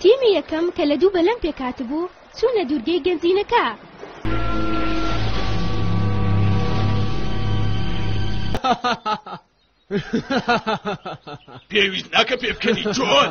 تیمی یەکەم کە لە دوو بەلەم پێکاتبوو چوونە دوورگەی گەنجینەکە پێویست ناکە پێ بکەنی چۆن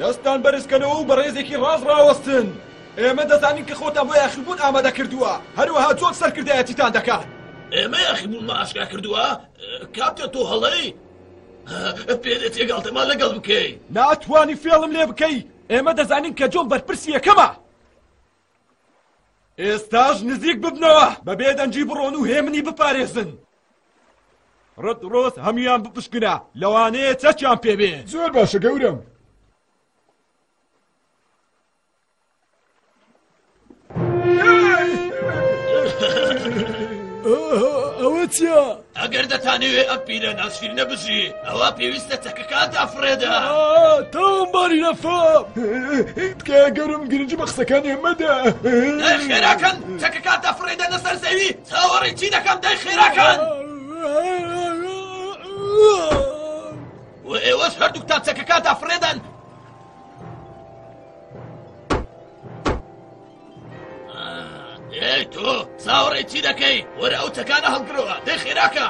دەستتان بەرزکەنەوە و بە ڕێزێکی ڕاست ڕاوەستن. ئێمە دەزانین کە خۆتان بۆ یاخیبوون ئامادە کردووە، هەروەها چۆن سەرکردایەتیتان دەکات. ئێمە یاخیبوونمان ئاشکرا کردووە. کاپتن تۆ هەڵەی. پێدێت یەکگاڵتەمان لەگەڵ بکەی. ناتوانی فێڵم لێ بکەی. ئێمە دەزانین کە جۆن بەرپرسی یەکەمە. ئێستاش نزیک ببنەوە بە بێدەنگی بڕۆن و هێمنی بپارێزن ڕد ڕۆز هەمویان بپشکنە لەوانەیە چەچیان پێبێ زۆر باشە گەورم ئەوە چیە؟ ئەگەر دەتانەوێ ئەم پیرە ناسفیرنە بژی ئەوە پێویستە تەکەکان دافڕێدا تاوم باری لەفا تکایە گەورم گرنگی بە قسەکانی ئەمەدا خێراکەن تەکەکان دافڕێدە لەسەر زەوی چاوەڕی چی دەکەم دای خێراکەن و ئێوەش هەردووکتان چەکەکان دافڕێدان ئێ تۆ چاوەڕێ چی دەکەی وەرە ئەو چەکانە هەڵگرەوە دەی خێراکە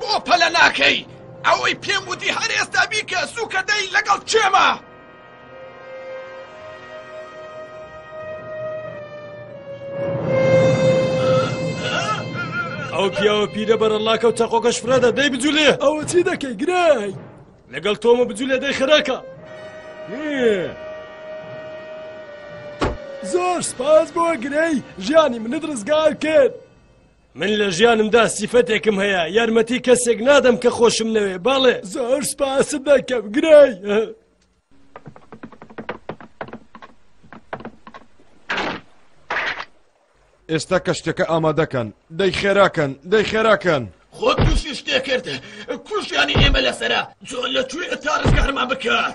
بۆ پەلە ناکەی ئەوەی پێم وتی هەر ئێستا بیکە سوکە دەی لەگەڵ چێمە ئەو پیاوە پیرە بەرەڵاکە و چەقۆکەش فرەدە دەی بجولێ ئەوە چی دەکەی گرای؟ لەگەڵ تۆمە بجو لە دەی خراکە زۆر سپاس بۆ گرەی ژیانی منت ڕزگار کرد من لە ژیانمدا سیفەتێکم هەیە یارمەتی کەسێک نادەم کە خۆشم نەوێ باڵێ زۆر سپاست دەکەم گرای. ئێستا کەشتەکە ئامادەکەن دەی خێراکەن دەی خێراکەن خۆ تووشی شتێ کرد کوشیانی ئێمە لەسرە جۆ لە کوێ تا ڕزگارمان بکات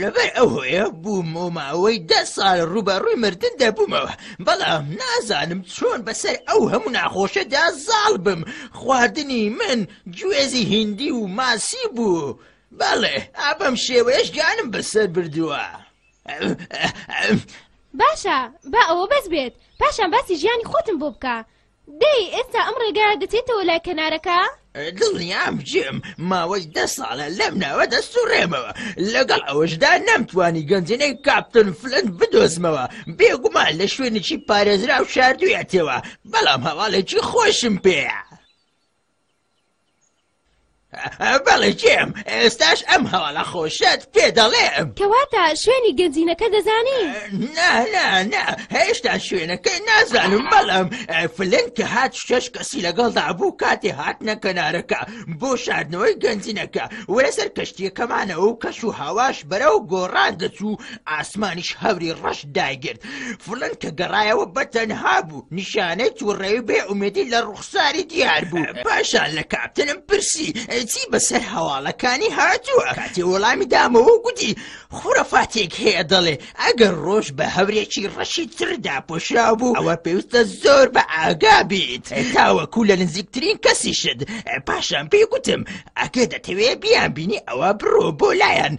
لەبەر ئەو هۆیە بووم و ماوەی دە ساڵ ڕوبەڕووی مردن دەبوومەوە بەڵام نازانم چۆن بەسەر ئەو هەموو ناخۆشەدا زاڵ بم خواردنی من گوێزی هندی و ماسی بوو بەڵێ ئا بەم شێوەیەش گانم بەسەر بردووە. باشە با ئەوە بەس بێت پاشان باسی ژیانی خۆتم بۆ بکە دەی ئێستا ئەم ڕێگایە دەچێتەوە لای کەنارەکە دڵنیام جێم ماوەی دە ساڵە لەم ناوە دەست و ڕێمەوە لەگەڵ ئەوەشدا نەمتوانی گەنجینەی کاپتن فلند بدۆزمەوە بێگومان لە شوێنێکی پارێزرا و شاردویەتەوە بەڵام هەواڵێکی خۆشم پێەیە بەڵێ کێم ئێستاش ئەم هەواڵە خۆشەت پێ دەڵێم کەواتە شوێنی گەنجینەکە دەزانی نانانە هێشتا شوێنەکەی نازانم بەڵام فلنگ کە هات شش کەسی لەگەڵدا بوو کاتێ هات نەکەنارەکە بۆ شاردنەوەی گەنجینەکە ولەسەر کەشتیەکەمانەوە و کەش و هاواش بەرە و گۆڕان دەچوو ئاسمانیش هەوری ڕەش دایگرت فلن کە گەڕایەوە بەتەنها بوو نیشانەی تووڕێوی بێ ئومێدی لە ڕوخ ساری دیار بوو پاشان لە کاپتنم پرسی چی بەسەر هەواڵەکانی هاتووە کاتی وەڵامی دامەوە گوتی خورەفاتێک هەیە دەڵێ ئەگەر ڕۆژ بە هەورێکی ڕەشی تردا پۆشرا بوو ئەوە پێویستە زۆر بە ئاگا بیت تاوەکو لە نزیکترین کەسیشت پاشان پێی گوتم ئەگەر دەتەوێ بیان بینی ئەوە بڕۆ بۆ لایەن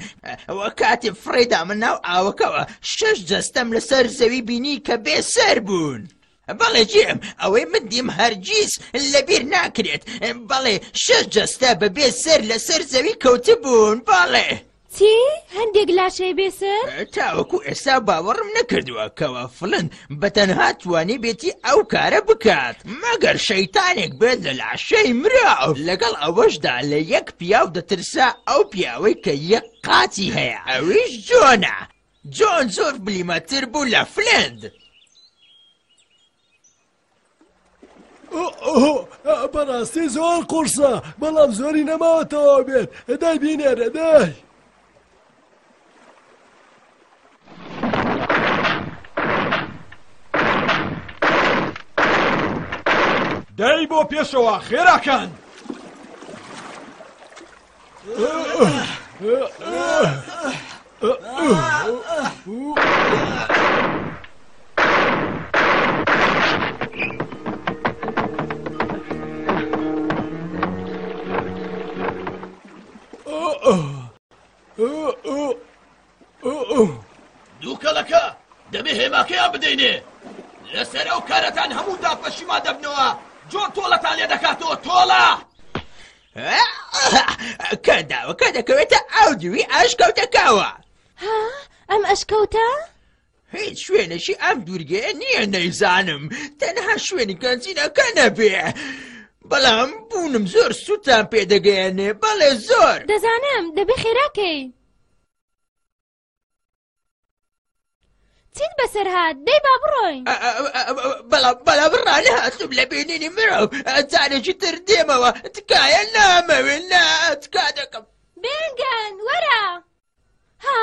ئەوە کاتی فڕێدا من ناو ئاوەکەوە شەش جەستەم لەسەر زەوی بینی کە بێ سەر بوون. بەڵێ جیم، ئەوەی من دیم هەرگیز لەبیر ناکرێت، بەڵێ شەش جەستە بەبێ سەر لەسەر زەوی کەوتبوون، بەڵێ. چی؟ هەندێک لاشەی بێ سەر؟ تاوەکو ئێستا باوەڕم نەکردووە کەوا فلنت بە تەنها توانیبێتی ئەو کارە بکات، مەگەر شەیتانێک بێت لە لاشەی مرۆڤ، لەگەڵ ئەوەشدا لە یەک پیاو دەترسا ئەو پیاوەی کە یەک قاچی هەیە، ئەویش جۆنە، جۆن زۆر بلیمەتر بوو لە فلێند. بەڕاستی زۆر قورسە بەڵام زۆری نەماوەتەوە بێت دای بینێرە دای. دای بۆ پێشەوە خێراکان. دووکەڵەکە دەبێ هێماکەیان بدەینێ لەسەر ئەو کارەتان هەموو داپەشیما دەبنەوە جۆر تۆڵەتان لێ دەکاتەوە تۆڵە کەنداوەکە دەکەوێتە ئاو دووی ئاشکەوتەکەوە ها ئەم ئەشکەوتە؟ هیچ شوێنێکی ئەم دوورگێ نییە نەیزانم تەنها شوێنی گەنجینەکە نەبێ بەڵام بوونم زۆر سووتان پێدەگەیەنێ بەڵێ زۆر دەزانم دەبێ خێراکەی چیت بەسەر هات دەی با بڕۆین بەڵام بەڵام ڕانە هاتم لە بینینی مرۆ جارێکی تر دێمەوە تکایە نامەوێ نا تکا دەکەم بێنگەن وەرە ها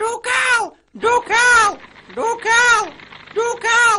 دووکاڵ دووکاڵ دووکاڵ دووکاڵ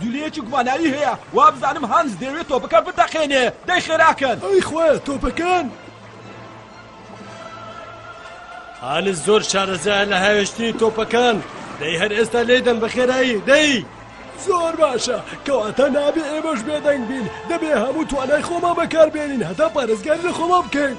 جولەیەکی گوماناوی هەیە وابزانم هانز دەیەوێت تۆپەکە بتەقێنێ دەی خێراکەن. ئەی خوایە تۆپەکەن. هانز زۆر شارەزایە لە هاوێشتنی تۆپەکان دەی هەر ئێستا لێدەن بە خێرایی دەی. زۆر باشە کەواتە نابێ ئێمەش بێدەنگ بین دەبێ هەموو توانای خۆمان بەکاربێنین هەتا پارێزگاری لە خۆمان بکەین.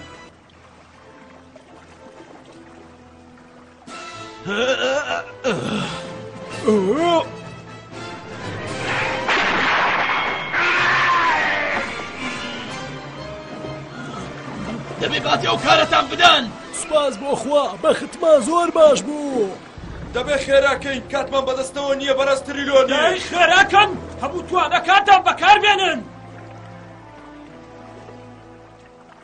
دەبێ باتی ئەو کارەتان بدەن سپاس بۆ خوا بەختمان زۆر باش بوو دەبێ خێراکەین کاتمان بەدەستەوە نییە بەرەستری لۆ دای خێراکەن هەموو توانەکانتان بەکار بێنن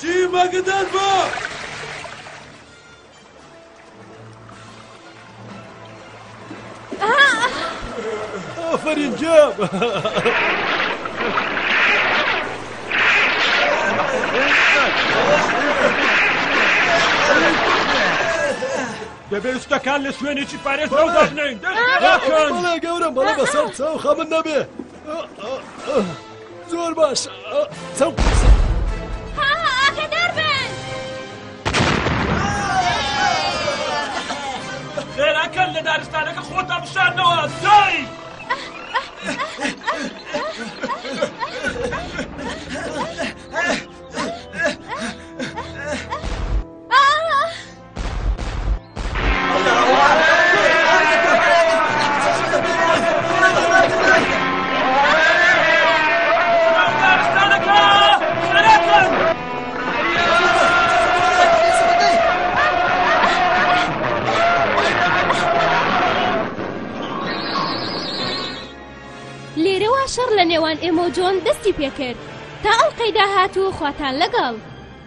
جی مەگدەر بە! ئافرین جاب! دەبێت شتەکان لە شوێنێکی پارێزراو دابنێین دەست بەڵێ گەورەم بەڵێ بەسەر چاو خەمت نەبێ زۆر باش چەم ئاگدار بن خێراکەن لە دارستانەکە خۆتان بشارنەوە دای لێرەوە شەڕ لە نێوان ئێمە و جۆن دەستی پێکرد تا ئەڵلقەی داهات و خواتان لەگەڵ.